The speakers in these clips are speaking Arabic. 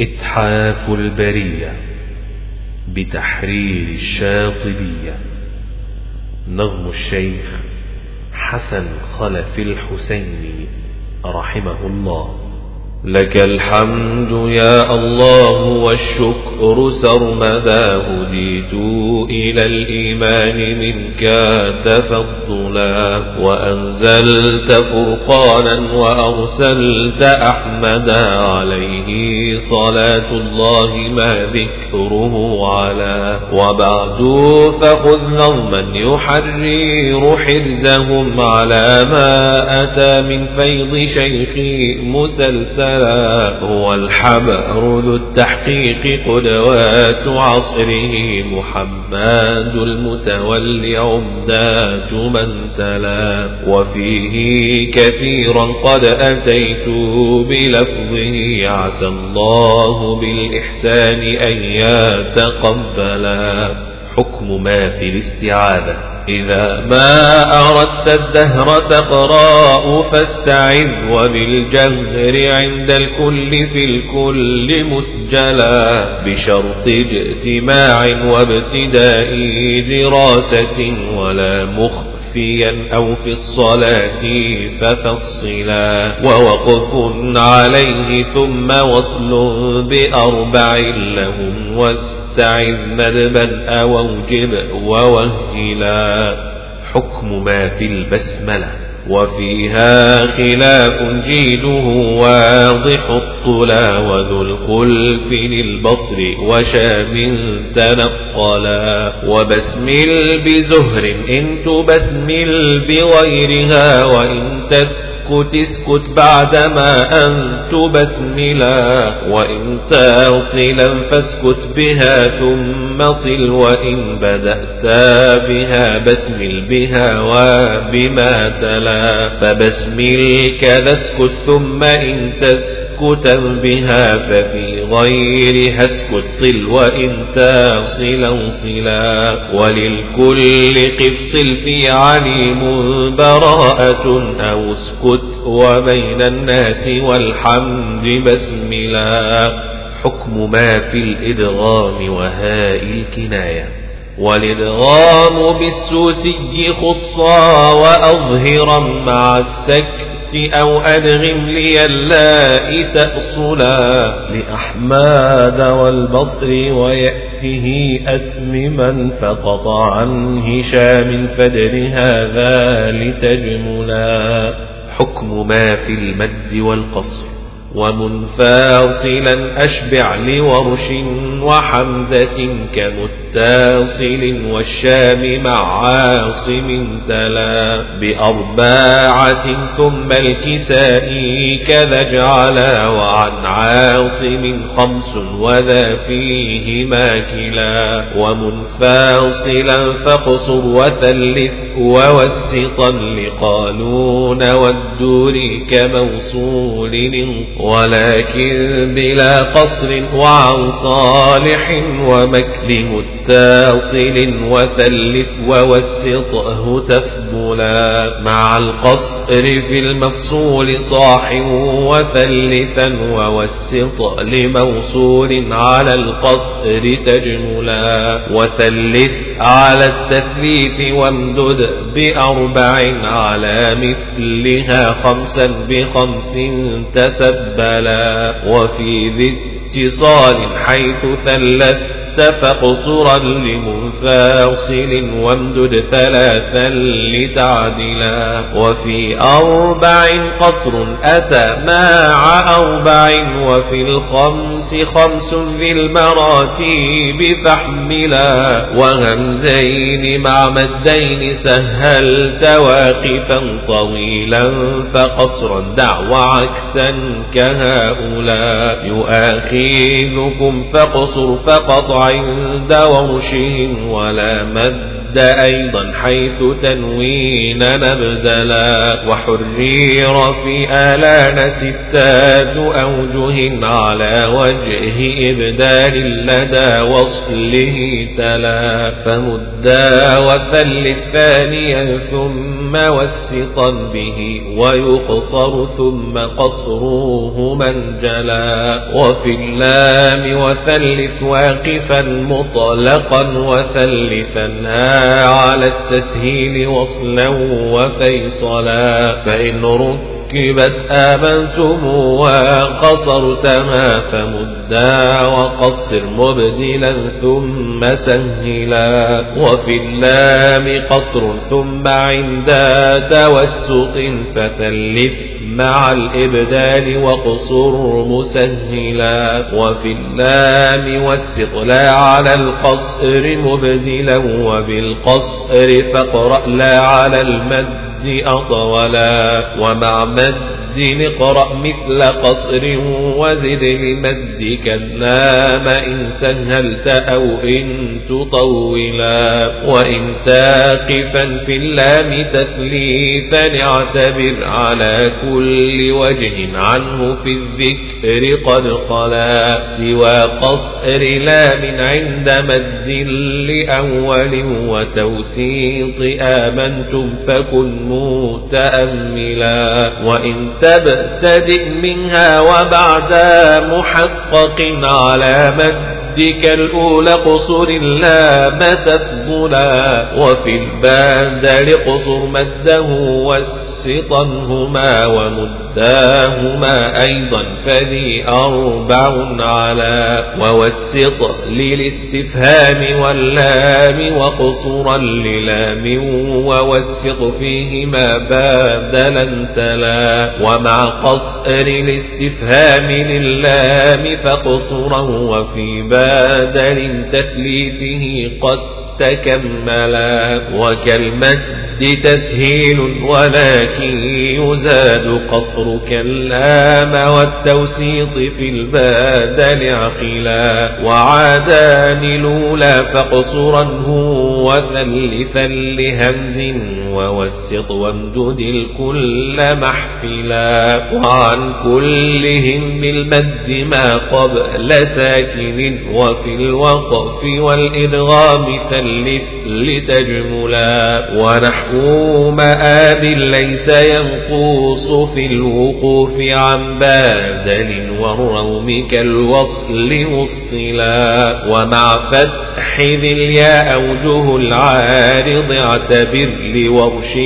إتحاف البرية بتحرير الشاطبية. نظم الشيخ حسن خلف الحسيني رحمه الله. لك الحمد يا الله والشكر سرمدا هديت إلى الإيمان منك تفضلا وأنزلت فرقانا وأرسلت أحمدا. عليه صلاة الله ما ذكره على. وبعد فخذ نظما يحرر حرزهم على ما أتى من فيض شيخي مسلسل هو الحبر ذو التحقيق قدوات عصره محمد المتولي عمدات من تلا وفيه كثيرا قد أتيت بلفظه عسى الله بالإحسان أن يتقبلا حكم ما في الاستعاذة. إذا ما أردت الدهر تقرأ فاستعذ وبالجهر عند الكل في الكل مسجلا. بشرط اجتماع وابتداء دراسة ولا مخ مخفيا أو في الصلاة ففصلا. ووقف عليه ثم وصل بأربع لهم واستعذ ندبا أو أوجب ووهلا. حكم ما في البسملة. وفيها خلاف جيده واضح الطلا وذو الخلف للبصر وشام تنقلا. وبسمل بزهر إن تبسمل بغيرها وإن تسمل اسكت اسكت بعدما أن تبسملا وإن تصلا فاسكت بها ثم صل. وإن بدأت بها بسمل بها وبما تلا. فبسمل كذا اسكت ثم إن تسكتا بها ففي غيرها اسكت صل وإن تصلا صلا. وللكل قف صل في عليم براءة أو اسكت وبين الناس والحمد بسملا. حكم ما في الإدغام وهاء الكناية. والإدغام بالسوسي خصا وأظهرا مع السكت أو أدغم لي اللاء تأصلا لأحماد والبصر ويأته أتمما فقطع عن هشام فدر هذا لتجملا. حكم ما في المد والقصر ومنفاصلا أشبع لورش وحمزة كمتصل والشام مع عاصم تلا بأرباعة ثم الكساء كذا اجعلا وعن عاصم خمس وذا فيهما كلا ومنفاصلا فاقصر وثلث ووسطا لقالون والدور كموصول ولكن بلا قصر وعن صالح ومكل متصل وثلث ووسطه تفضلا مع القصر في المفصول صاح وثلثا ووسط لموصول على القصر تجملا وثلث على التثليث وامدد بأربع على مثلها خمسا بخمس تسبلا وفي ذي اتصال حيث ثلث فاقصرا لمنفاصل وامدد ثلاثا لتعدلا. وفي أربع قصر أتى مع أربع وفي الخمس خمس في المراتيب فاحملا. وهمزين مع مدين سهلت واقفا طويلا فقصرا دع وعكسا كهؤلاء. يؤاخذكم فاقصر فقط عند ورشهم ولا مد المد أيضا حيث تنوين نبدلا وحرير في آلان ستات أوجه على وجه إبدال لدى وصله تلا فمدا وثل ثانيا ثم وسطا به ويقصر ثم قصروه منجلا وفي اللام وثلث واقفا مطلقا وثلثا على التسهيل وصلا وفيصلا. فإن ركبت آمنتم وقصرت ما فمدا وقصر مبدلا ثم سهلا. وفي اللام قصر ثم عند توسط فثلث مع الإبدال وقصر مسهلا. وفي اللام والثقلا على القصر مبدلا وبالقصر فاقرأ لا على المد أطولا ومع مد اقرأ مثل قصر وزد لمدك اللام إن سهلت أو إن تطولا وإن تاقفا في اللام تثليثا اعتبر على كل وجه عنه في الذكر قد خلا. سوى قصر لام عند مد لأول وتوسيط آمنتم فكن متأملا. وإن تبتدئ منها وبعد محقق على مدك الأولى قصر اللام تفضلا وفي البادل قصر مده وسطنهما ومداهما أيضا فذي أربع على ووسط للاستفهام واللام وقصرا للام ووسط فيهما بادلا تلا ومع قصر الاستفهام للام فقصرا وفي بادل تثليثه قد تكملا وكالمد تسهيل ولكن يزاد قصر كاللام والتوسيط في البادل عقلا وعادان الأولى فاقصرنه وثلثا لهمز ووسط وامدد الكل محفلا. وعن كلهم بالمد ما قبل ساكن وفي الوقف والإدغام ثلث لتجملا. ونحو مآب ليس ينقص في الوقوف عن بادل والروم كالوصل وصلا. ومع فتح ذي الياء أوجه العارض اعتبر لورش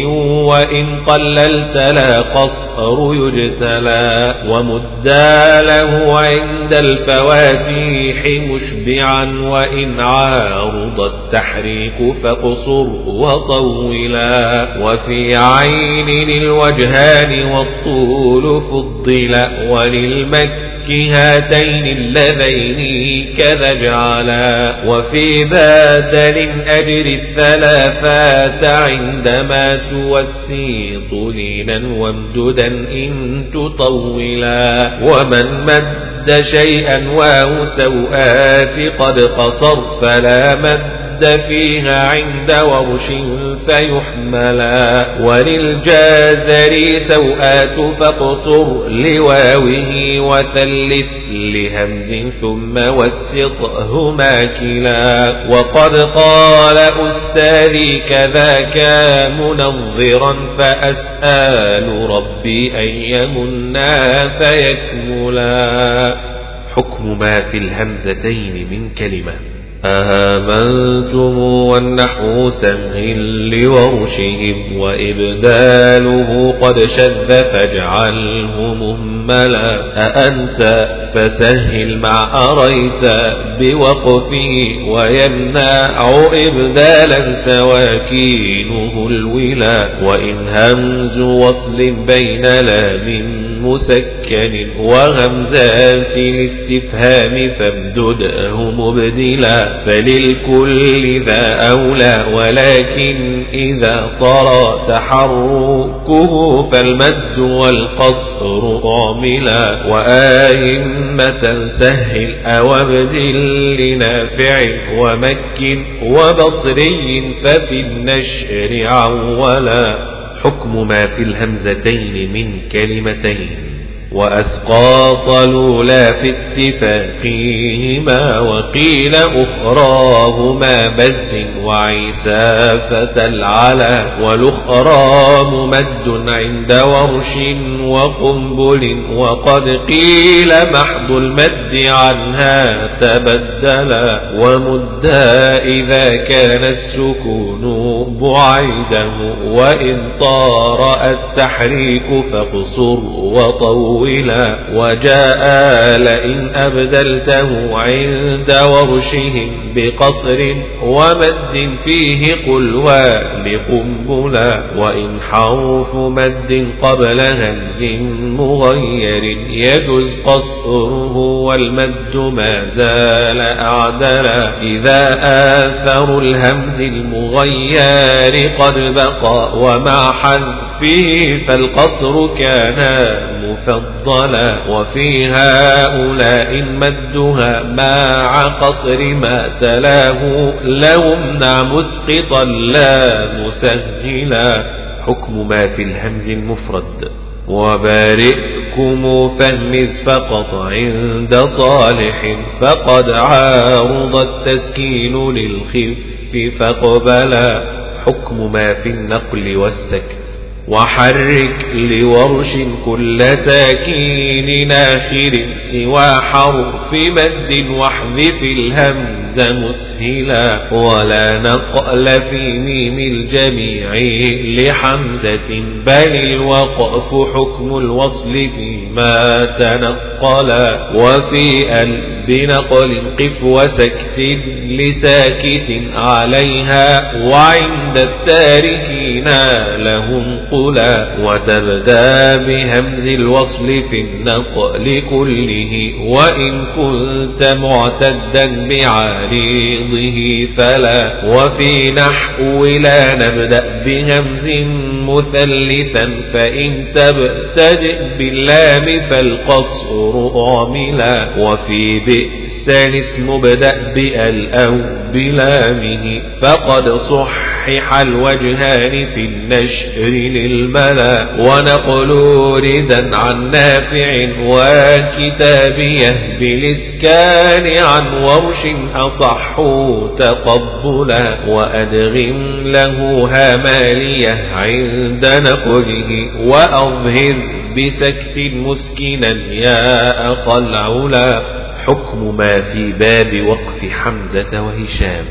وإن قللت لا قصر يجتلى ومدا له عند الفواتيح مشبعا وإن عارض التحريك فقصر وطولا وفي عين الوجهان والطول فضل وللمك هاتين اللذين كذا جعلا وفي بادل أجر الثلاثات عندما توسي طلينا وامددا إن تطولا ومن مد شيئا وأو سوآت قد قصر فلا مد مد فيها عند ورش فيحملا وللجازر سوآت فاقصر لواوه وثلث لهمز ثم وسطه ماكلا وقد قال أستاذي كذاك منظرا فأسأل ربي أن يمنا فيكملا. حكم ما في الهمزتين من كلمة. أهامنتم والنحو سهل لورشهم وإبداله قد شذ فاجعله مهملا أأنت؟ فسهل مع أريت بوقفه ويمنع إبدالا سواكينه الولا. وإن همز وصل بين لام مسكن وهمزات الاستفهام فامدده مبدلا فللكل ذا أولى ولكن إذا طرى تحركه فالمد والقصر طاملا. وآئمة سهل أو ابدل لنافع ومكن وبصري ففي النشر عولا. حكم ما في الهمزتين من كلمتين. وأسقاط الأولى في اتفاقهما وقيل أخراهما بز وعيسى فتى العلا والأخرى ممد عند ورش وقنبل وقد قيل محض المد عنها تبدلا ومدا إذا كان السكون بعيده وإن طار التحريك فاقصر وطول طولا وجاء لئن أبدلته عند ورشهم بقصر ومد فيه قل ولقنبلا وإن حرف مد قبل همز مغير يجوز قصره والمد ما زال أعدلا إذا آثر الهمز المغير قد بقى ومع حذفه فالقصر كان مفضلا وفي هؤلاء مدها مع قصر ما تلاه لهم مسقطا لا مسهلا حكم ما في الهمز المفرد وبارئكم فهمز فقط عند صالح فقد عارض التسكين للخف فاقبلا. حكم ما في النقل والسكت وحرك لورش كل ساكين ناخر سوى حرف مد واحذف الهمز مسهلا ولا نقل في ميم الجميع لحمزة بل الوقف حكم الوصل فيما تنقلا وفي ال بنقل قف وسكت لساكت عليها وعند التاركين لهم قلا وتبدأ بهمز الوصل في النقل كله. وإن كنت معتدا بعريضه فلا. وفي نحو لا نبدأ بهمز مثلثا فإن تبتدئ باللام فالقصر عاملا وفي بئس الاسم بدأ بأل أو بلامه. فقد صحح الوجهان في النشر للملا. ونقل ردا عن نافع وكتابيه بالإسكان عن ورش أصح تقبلا. وأدغم له هامالية عند نقله. وأظهر بسكت مسكنا يا أخا العلا. حكم ما في باب وقف حمزة وهشام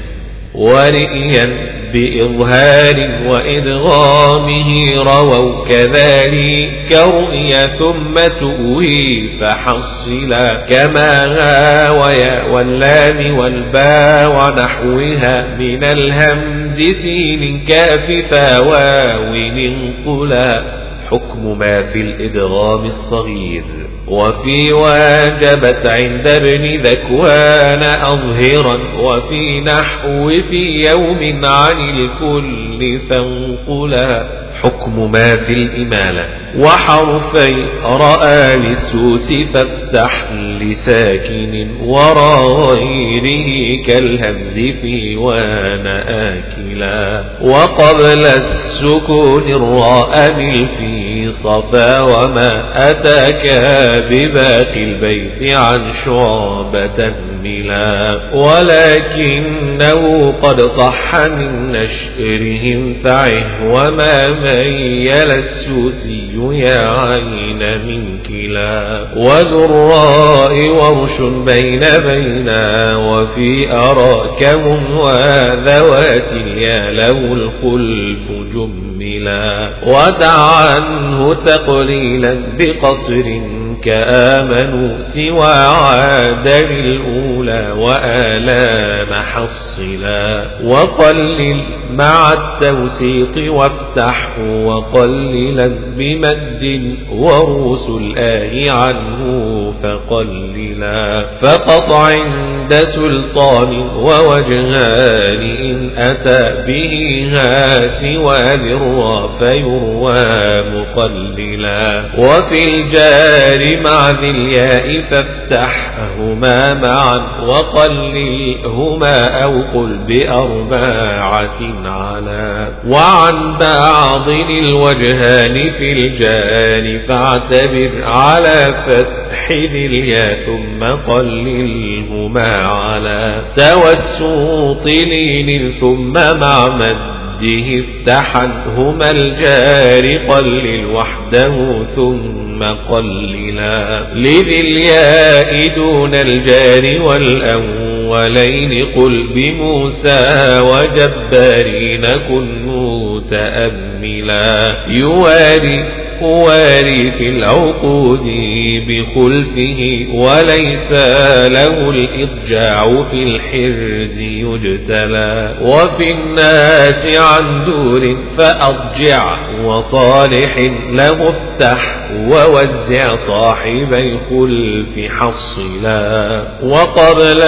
ورئيا بإظهار وإدغامه رووا كذلك رؤيا ثم تؤوي فحصلا كما هاويا واللام والباء ونحوها من الهمز سين كاف فواو انقلا. حكم ما في الإدغام الصغير. وفي واجبت عند ابن ذكوان أظهرا. وفي نحو في يوم عن الكل فانقلا. حكم ما في الإمالة وحرفي رأى للسوس فافتح لساكن وراء غيره كالهمز في وان آكلا. وقبل السكون الراء في صفا وما أتاك بباقي البيت عن شعبة ملا. ولكنه قد صح من نشرهم فعه وما ميل السوسي يا عين من كلا. وذراء ورش بين بينا وفي أراكهم وذوات يا له الخلف جملا. ودع عنه تقليلا بقصر كآمنوا سوى عادل الأولى وآلام حصلا وقلل مع التوسيط وافتح وقللا بمد وروس الآه عنه فقللا. فقط سلطان ووجهان إن أتى به سوى ذرى فيروى مقللا. وفي الجار مع ذي الياء فافتحهما معا وقللهما أو قل بأرباعة على. وعن بعض الوجهان في الجان فاعتبر على فتح ذي الياء ثم قللهما على توسط لين ثم مع مد مده افتحنهما الجار قلل وحده ثم قللا لذي الياء دون الجار والأولين قل بموسى وجبارين كن متأملا. يواري واري في العقود بخلفه وليس له الإرجاع في الحرز يجتلى. وفي الناس عن دور فأضجع وصالح افتح. ووزع صاحبي خلف حصلا وقبل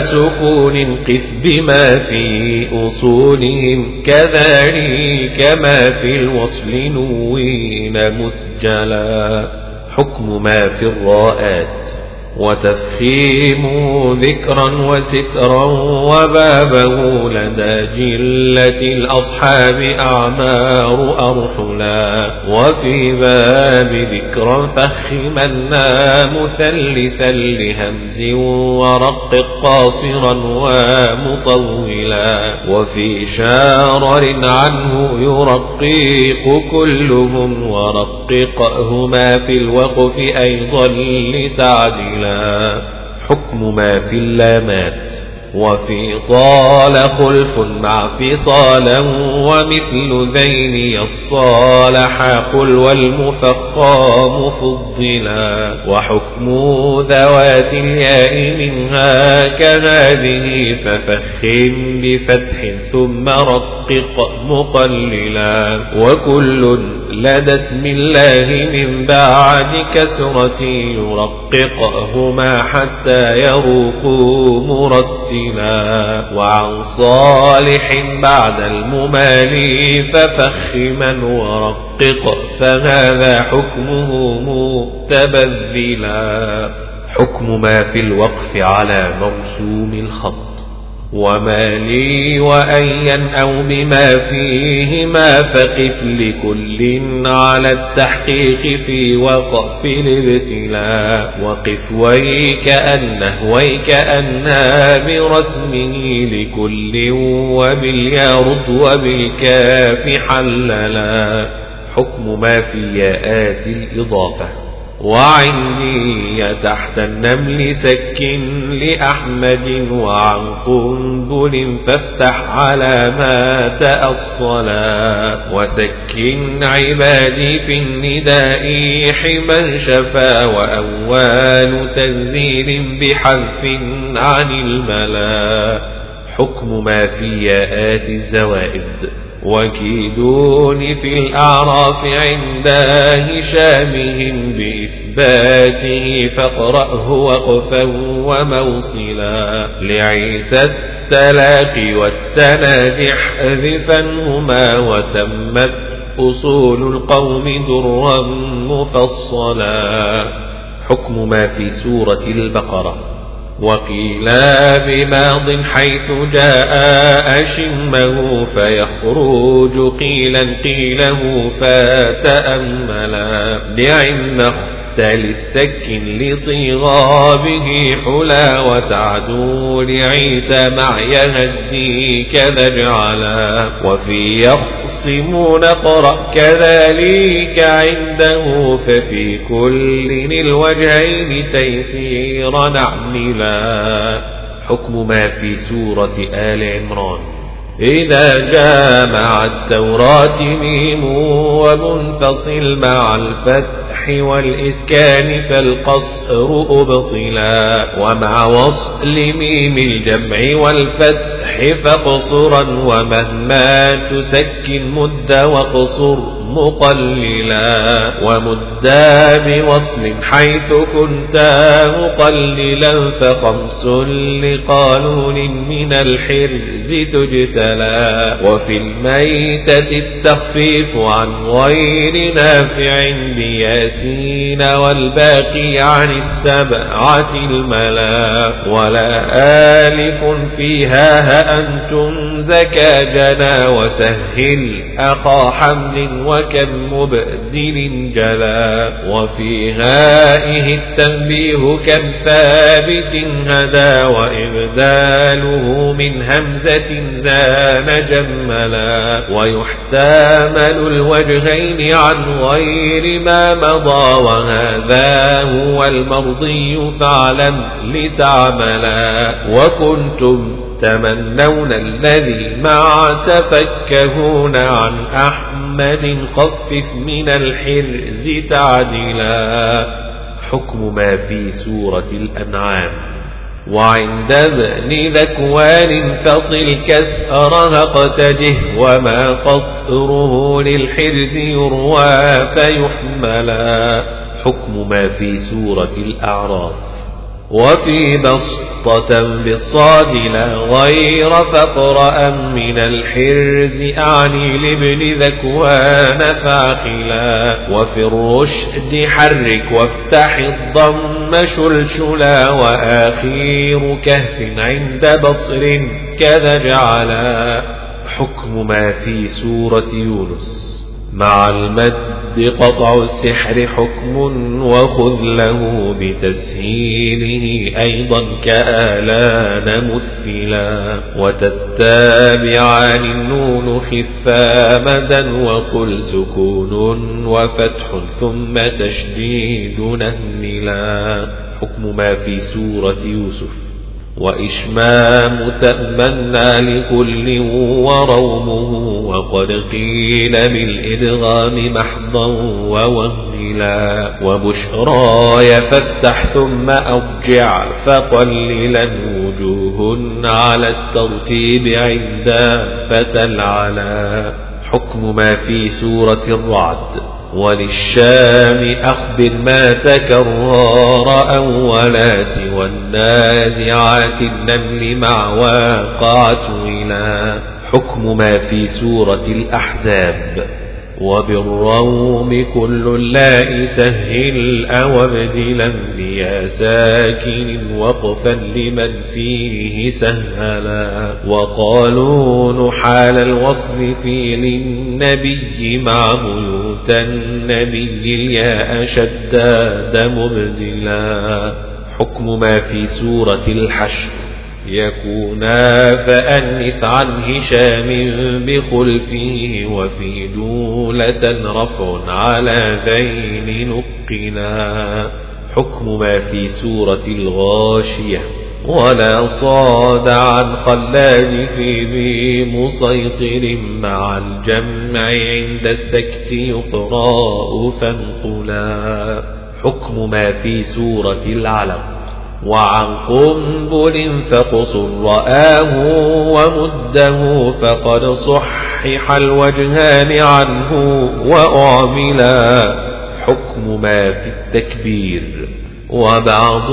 سكون قف بما في أصولهم كذلك ما في الوصل نوين مسجلا حكم ما في الراءات وتفخيم ذكرا وسترا وبابه لدى جلة الأصحاب أعمار أرحلا وفي باب ذكرا فخمنا مثلثا لهمز ورقق قاصرا ومطولا وفي شارر عنه يرقيق كلهم ورققهما في الوقف أيضا لتعدلا حكم ما في اللامات وفي طال خلف مع فصالا ومثل ذين الصالح قل والمفخام فضلا. وحكم ذوات الياء منها كهذه ففخم بفتح ثم رقق مقللا. وكل لدى اسم الله من بعد كسرة يرققهما حتى يروقوا مرتلا وعن صالح بعد الممالي ففخما ورقق فهذا حكمه متبذلا. حكم ما في الوقف على موسوم الخط. وما لي وأيا أو بما فيهما فقف لكل على التحقيق في وقف الابتلاء وقف ويكأنه ويكأنها برسمه لكل وباليارض وبالكاف حللا حكم ما في ياءات الإضافة وعندي تحت النمل سك لأحمد وعن قنبل فافتح على ما تأصلا وسك عبادي في النداء حما شفا وأول تنزيل بحذف عن الملا حكم ما في ياءات الزوائد وكيدون في الأعراف عند هشامهم بإثباته فاقرأه وقفا وموصلا لعيسى التلاقي والتنادي احذفنهما وتمت أصول القوم درا مفصلا. حكم ما في سورة البقرة. وقيل بماض حيث جاء أشمه فيخرج قيلا قيله فتأملا بعم للسك لصيغا به حلا وتعدو لعيسى مع يهدي كذا اجعلا. وفي يخصمون قرأ كذلك عنده. ففي كل الوجهين تيسيرا نعملا. حكم ما في سورة آل عمران. إذا جاء مع التوراة ميم ومنفصل مع الفتح والإسكان فالقصر أبطلا ومع وصل ميم الجمع والفتح فقصرا ومهما تسكن مد وقصر مقللا ومدا بوصل حيث كنت مقللا فخمس لقانون من الحرز تجتلى وفي الميتة التخفيف عن غير نافع بياسين والباقي عن السبعة الملا ولا آلف فيها هأنتم زكى جنا وسهل أخا حمل وكم مبدل جلا وفي هائه التنبيه كم ثابت هدى وإبداله من همزة زان جملا ويحتمل الوجهين عن غير ما مضى وهذا هو المرضي فاعلم لتعملا وكنتم تمنون الذي مع تفكهون عن أحمد خفف من الحرز تعدلا. حكم ما في سورة الأنعام. وعند ابن ذكوان فصل كسرها اقتده وما قصره للحرز يروى فيحملا. حكم ما في سورة الأعراف. وفي بسطة بالصاد لا غير فقرأ من الحرز أعني لابن ذكوان فاقلا وفي الرشد حرك وافتح الضم شلشلا وآخير كهف عند بصر كذا جعلا. حكم ما في سورة يونس مع المد قطع السحر حكم وخذ له بتسهيله أيضا كآلان مثلا. وتتابعان النون خفا مدا وقل سكون وفتح ثم تشديد نهملا حكم ما في سورة يوسف. وإشمام تأمنا لكل ورومه وقد قيل بالإدغام محضا ووهلا وبشراي فافتح ثم أرجع فقللا وجوه على الترتيب عند فتى العلا. حكم ما في سورة الرعد. وللشام أخبر ما تكرر أولا سوى النازعات النمل مع واقعة إلى حكم ما في سورة الأحزاب. وبالروم كل اللاء سهل أو ابدلا بيا ساكن وقفا لمن فيه سهلا. وقالوا حال الوصف في للنبي مع بيوت النبي الياء شداد مبدلا حكم ما في سورة الحشر. يكونا فأنث عن هشام بخلفه وفي دولة رفع على ذين نقنا. حكم ما في سورة الغاشية. ولا صاد عن خلاد في بمسيطر مع الجمع عند السكت يقرأ فانقلا. حكم ما في سورة العلق. وعن قنبل فقصر رآه ومده فقد صحح الوجهان عنه وأعملا حكم ما في التكبير. وبعض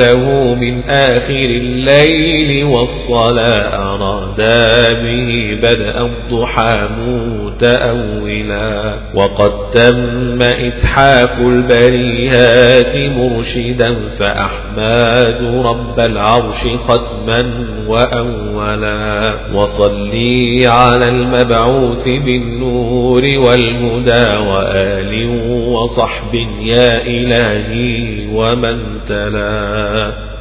له من آخر الليل والصلاة أرادا به بدأ الضحى متأولا. وقد تم إتحاف البريهات مرشدا فأحماد رب العرش ختما وأولا. وصلي على المبعوث بالنور والهدى وآل وصحب يا إلهي ومن تلا